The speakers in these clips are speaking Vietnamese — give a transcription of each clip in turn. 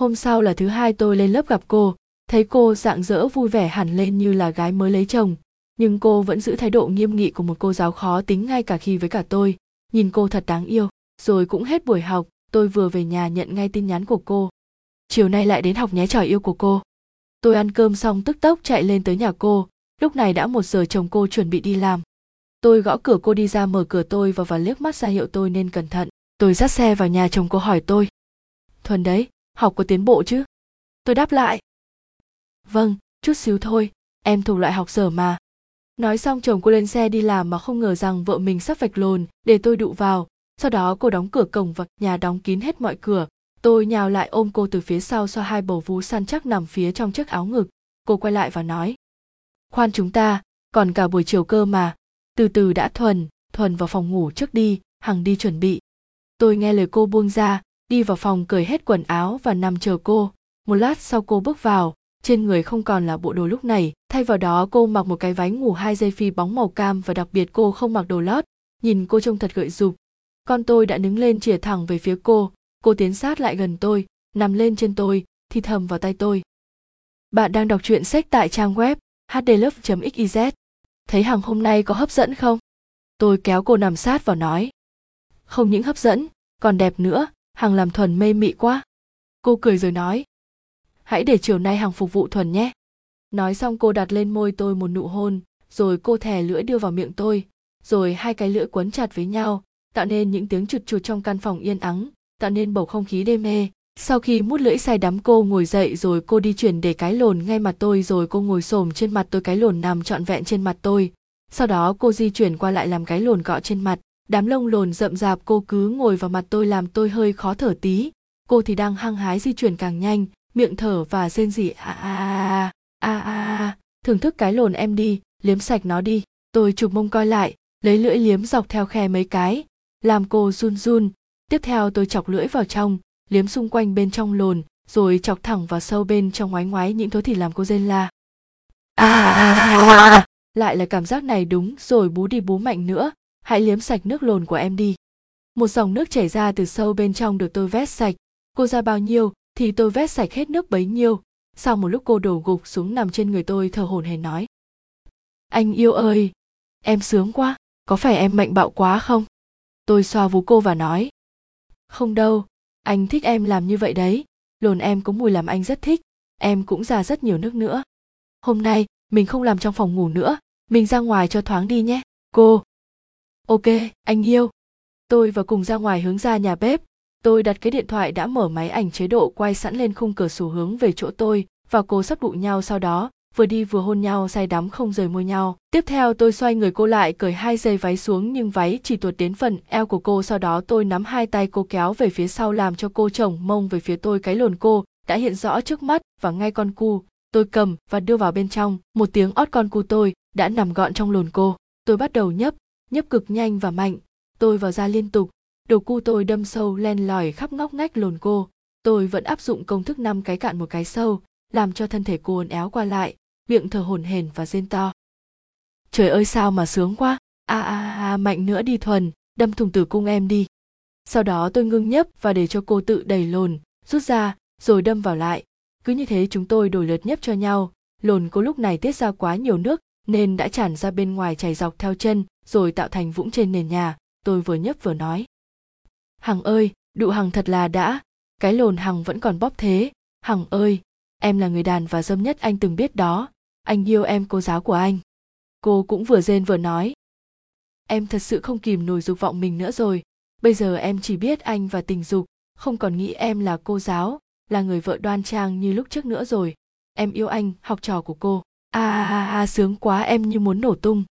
hôm sau là thứ hai tôi lên lớp gặp cô. Thấy cô dạng dỡ vui vẻ hẳn lên như là gái mới lấy chồng. Nhưng cô vẫn giữ thái độ nghiêm nghị của một cô giáo khó tính ngay cả khi với cả tôi. Nhìn cô thật đáng yêu. Rồi cũng hết buổi học, tôi vừa về nhà nhận ngay tin nhắn của cô. Chiều nay lại đến học nhé trò yêu của cô. Tôi ăn cơm xong tức tốc chạy lên tới nhà cô. Lúc này đã một giờ chồng cô chuẩn bị đi làm. Tôi gõ cửa cô đi ra mở cửa tôi và và liếc mắt ra hiệu tôi nên cẩn thận. Tôi dắt xe vào nhà chồng cô hỏi tôi. Thuần đấy học có tiến bộ chứ? Tôi đáp lại. Vâng chút xíu thôi, em thuộc loại học dở mà. Nói xong chồng cô lên xe đi làm mà không ngờ rằng vợ mình sắp vạch lồn để tôi đụ vào. Sau đó cô đóng cửa cổng và nhà đóng kín hết mọi cửa. Tôi nhào lại ôm cô từ phía sau xoa hai bầu vú săn chắc nằm phía trong chiếc áo ngực. Cô quay lại và nói, khoan chúng ta, còn cả buổi chiều cơ mà. Từ từ đã thuần thuần vào phòng ngủ trước đi, hằng đi chuẩn bị. Tôi nghe lời cô buông ra đi vào phòng cởi hết quần áo và nằm chờ cô. Một lát sau cô bước vào, trên người không còn là bộ đồ lúc này. Thay vào đó, cô mặc một cái váy ngủ hai dây phi bóng màu cam và đặc biệt cô không mặc đồ lót. Nhìn cô trông thật gợi dục con tôi đã đứng lên chìa thẳng về phía cô. Cô tiến sát lại gần tôi, nằm lên trên tôi, thì thầm vào tay tôi. Bạn đang đọc truyện sách tại trang web hdlove xyz thấy hàng hôm nay có hấp dẫn không? Tôi kéo cô nằm sát vào nói. Không những hấp dẫn, còn đẹp nữa hằng làm thuần mê mị quá. Cô cười rồi nói, hãy để chiều nay hằng phục vụ thuần nhé. Nói xong cô đặt lên môi tôi một nụ hôn, rồi cô thè lưỡi đưa vào miệng tôi, rồi hai cái lưỡi quấn chặt với nhau, tạo nên những tiếng chụt chụt trong căn phòng yên ắng, tạo nên bầu không khí đê mê. Sau khi mút lưỡi say đắm cô ngồi dậy rồi cô đi chuyển để cái lồn ngay mặt tôi, rồi cô ngồi xổm trên mặt tôi, cái lồn nằm trọn vẹn trên mặt tôi. Sau đó cô di chuyển qua lại làm cái lồn cọ trên mặt đám lông lồn rậm rạp cô cứ ngồi vào mặt tôi làm tôi hơi khó thở tí. Cô thì đang hăng hái di chuyển càng nhanh miệng thở và rên rỉ a a a a a thưởng thức cái lồn em đi liếm sạch nó đi. Tôi chụp mông coi lại lấy lưỡi liếm dọc theo khe mấy cái làm cô run run. Tiếp theo tôi chọc lưỡi vào trong liếm xung quanh bên trong lồn rồi chọc thẳng vào sâu bên trong ngoái ngoái những thứ thì làm cô rên la. À, à, à, à, lại là cảm giác này đúng rồi bú đi bú mạnh nữa hãy liếm sạch nước lồn của em đi. Một dòng nước chảy ra từ sâu bên trong được tôi vét sạch. Cô ra bao nhiêu, thì tôi vét sạch hết nước bấy nhiêu. Sau một lúc cô đổ gục xuống nằm trên người tôi thở hổn hển nói. Anh yêu ơi, em sướng quá, có phải em mạnh bạo quá không? Tôi xoa vú cô và nói. Không đâu, anh thích em làm như vậy đấy. Lồn em có mùi làm anh rất thích. Em cũng ra rất nhiều nước nữa. Hôm nay, mình không làm trong phòng ngủ nữa. Mình ra ngoài cho thoáng đi nhé. Cô ok, anh yêu tôi và cùng ra ngoài hướng ra nhà bếp. Tôi đặt cái điện thoại đã mở máy ảnh chế độ quay sẵn lên khung cửa sổ hướng về chỗ tôi, và cô sắp đụng nhau sau đó, vừa đi vừa hôn nhau say đắm không rời môi nhau. Tiếp theo tôi xoay người cô lại cởi hai dây váy xuống nhưng váy chỉ tuột đến phần eo của cô, sau đó tôi nắm hai tay cô kéo về phía sau làm cho cô chồng mông về phía tôi cái lồn cô, đã hiện rõ trước mắt và ngay con cu. Tôi cầm và đưa vào bên trong. Một tiếng ót con cu tôi đã nằm gọn trong lồn cô. Tôi bắt đầu nhấp nhấp cực nhanh và mạnh. Tôi vào ra liên tục. Đầu cu tôi đâm sâu len lỏi khắp ngóc ngách lồn cô. Tôi vẫn áp dụng công thức năm cái cạn một cái sâu, làm cho thân thể cô uốn éo qua lại, miệng thở hổn hển và rên to. Trời ơi sao mà sướng quá. A a a mạnh nữa đi thuần, đâm thùng tử cung em đi. Sau đó tôi ngưng nhấp và để cho cô tự đẩy lồn, rút ra, rồi đâm vào lại. Cứ như thế chúng tôi đổi lượt nhấp cho nhau. Lồn cô lúc này tiết ra quá nhiều nước, nên đã tràn ra bên ngoài chảy dọc theo chân rồi tạo thành vũng trên nền nhà tôi vừa nhấp vừa nói. Hằng ơi đụ hằng thật là đã. Cái lồn hằng vẫn còn bóp thế. Hằng ơi em là người đàn và dâm nhất anh từng biết đó. Anh yêu em cô giáo của anh. Cô cũng vừa rên vừa nói. Em thật sự không kìm nổi dục vọng mình nữa rồi. Bây giờ em chỉ biết anh và tình dục không còn nghĩ em là cô giáo là người vợ đoan trang như lúc trước nữa rồi. Em yêu anh học trò của cô. A à, a a sướng quá em như muốn nổ tung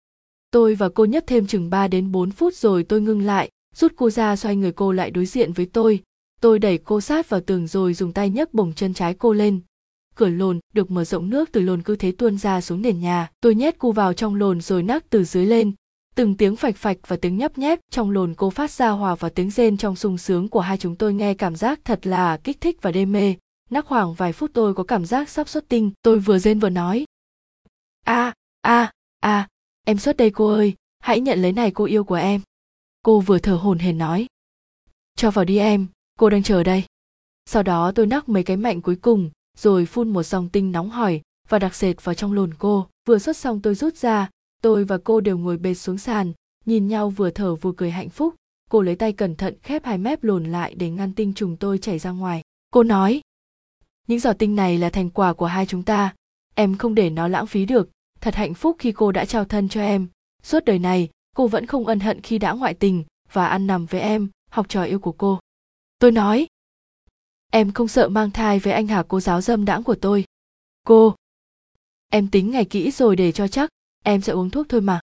tôi và cô nhấp thêm chừng 3 đến 4 phút rồi tôi ngưng lại, rút cô ra xoay người cô lại đối diện với tôi. Tôi đẩy cô sát vào tường rồi dùng tay nhấc bổng chân trái cô lên. Cửa lồn được mở rộng nước từ lồn cứ thế tuôn ra xuống nền nhà. Tôi nhét cô vào trong lồn rồi nắc từ dưới lên. Từng tiếng phạch phạch và tiếng nhấp nhép trong lồn cô phát ra hòa vào tiếng rên trong sung sướng của hai chúng tôi nghe cảm giác thật là kích thích và đê mê. Nắc khoảng vài phút tôi có cảm giác sắp xuất tinh. Tôi vừa rên vừa nói. A a a em xuất đây cô ơi, hãy nhận lấy này cô yêu của em. Cô vừa thở hổn hển nói. Cho vào đi em, cô đang chờ đây. Sau đó tôi nắc mấy cái mạnh cuối cùng, rồi phun một dòng tinh nóng hỏi và đặc sệt vào trong lồn cô. Vừa xuất xong tôi rút ra, tôi và cô đều ngồi bệt xuống sàn, nhìn nhau vừa thở vừa cười hạnh phúc. Cô lấy tay cẩn thận khép hai mép lồn lại để ngăn tinh trùng tôi chảy ra ngoài. Cô nói, những giọt tinh này là thành quả của hai chúng ta. Em không để nó lãng phí được thật hạnh phúc khi cô đã trao thân cho em. Suốt đời này, cô vẫn không ân hận khi đã ngoại tình và ăn nằm với em, học trò yêu của cô. Tôi nói, em không sợ mang thai với anh hà cô giáo dâm đãng của tôi? Cô, em tính ngày kỹ rồi để cho chắc, em sẽ uống thuốc thôi mà.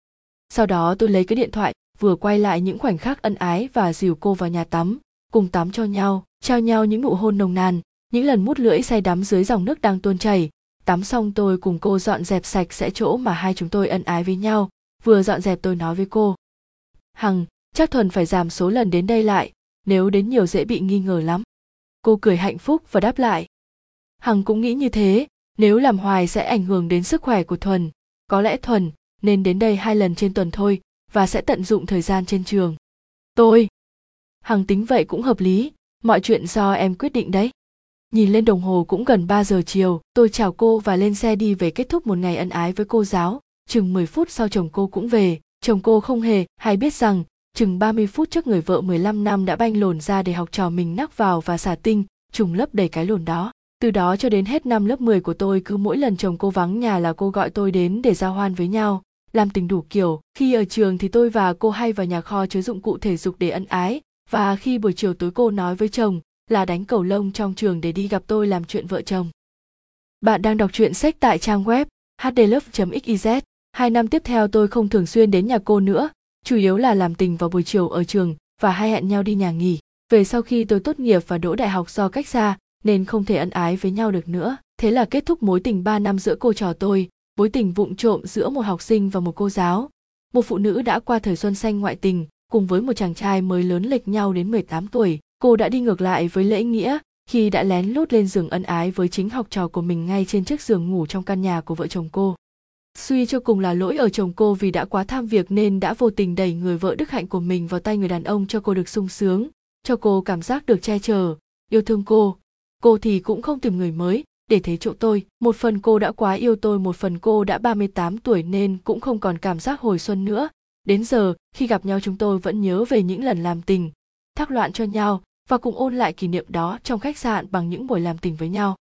Sau đó tôi lấy cái điện thoại, vừa quay lại những khoảnh khắc ân ái và dìu cô vào nhà tắm, cùng tắm cho nhau, trao nhau những nụ hôn nồng nàn, những lần mút lưỡi say đắm dưới dòng nước đang tuôn chảy tắm xong tôi cùng cô dọn dẹp sạch sẽ chỗ mà hai chúng tôi ân ái với nhau. Vừa dọn dẹp tôi nói với cô, hằng, chắc thuần phải giảm số lần đến đây lại, nếu đến nhiều dễ bị nghi ngờ lắm. Cô cười hạnh phúc và đáp lại, hằng cũng nghĩ như thế, nếu làm hoài sẽ ảnh hưởng đến sức khỏe của thuần. Có lẽ thuần nên đến đây hai lần trên tuần thôi và sẽ tận dụng thời gian trên trường. Tôi? Hằng tính vậy cũng hợp lý, mọi chuyện do em quyết định đấy nhìn lên đồng hồ cũng gần 3 giờ chiều tôi chào cô và lên xe đi về kết thúc một ngày ân ái với cô giáo chừng 10 phút sau chồng cô cũng về chồng cô không hề hay biết rằng chừng 30 phút trước người vợ 15 năm đã banh lồn ra để học trò mình nắc vào và xả tinh, trùng lấp đầy cái lồn đó. Từ đó cho đến hết năm lớp 10 của tôi cứ mỗi lần chồng cô vắng nhà là cô gọi tôi đến để giao hoan với nhau, làm tình đủ kiểu. Khi ở trường thì tôi và cô hay vào nhà kho chứa dụng cụ thể dục để ân ái, và khi buổi chiều tối cô nói với chồng là đánh cầu lông trong trường để đi gặp tôi làm chuyện vợ chồng. Bạn đang đọc truyện sách tại trang web hdlove.xyz. Hai năm tiếp theo tôi không thường xuyên đến nhà cô nữa, chủ yếu là làm tình vào buổi chiều ở trường và hay hẹn nhau đi nhà nghỉ. Về sau khi tôi tốt nghiệp và đỗ đại học do cách xa, nên không thể ân ái với nhau được nữa. Thế là kết thúc mối tình 3 năm giữa cô trò tôi, mối tình vụng trộm giữa một học sinh và một cô giáo. Một phụ nữ đã qua thời xuân xanh ngoại tình, cùng với một chàng trai mới lớn lệch nhau đến 18 tuổi. Cô đã đi ngược lại với lễ nghĩa khi đã lén lút lên giường ân ái với chính học trò của mình ngay trên chiếc giường ngủ trong căn nhà của vợ chồng cô. Suy cho cùng là lỗi ở chồng cô vì đã quá tham việc nên đã vô tình đẩy người vợ đức hạnh của mình vào tay người đàn ông cho cô được sung sướng, cho cô cảm giác được che chở. Yêu thương cô. Cô thì cũng không tìm người mới. Để thế chỗ tôi, một phần cô đã quá yêu tôi, một phần cô đã 38 tuổi nên cũng không còn cảm giác hồi xuân nữa. Đến giờ, khi gặp nhau chúng tôi vẫn nhớ về những lần làm tình thác loạn cho nhau và cùng ôn lại kỷ niệm đó trong khách sạn bằng những buổi làm tình với nhau.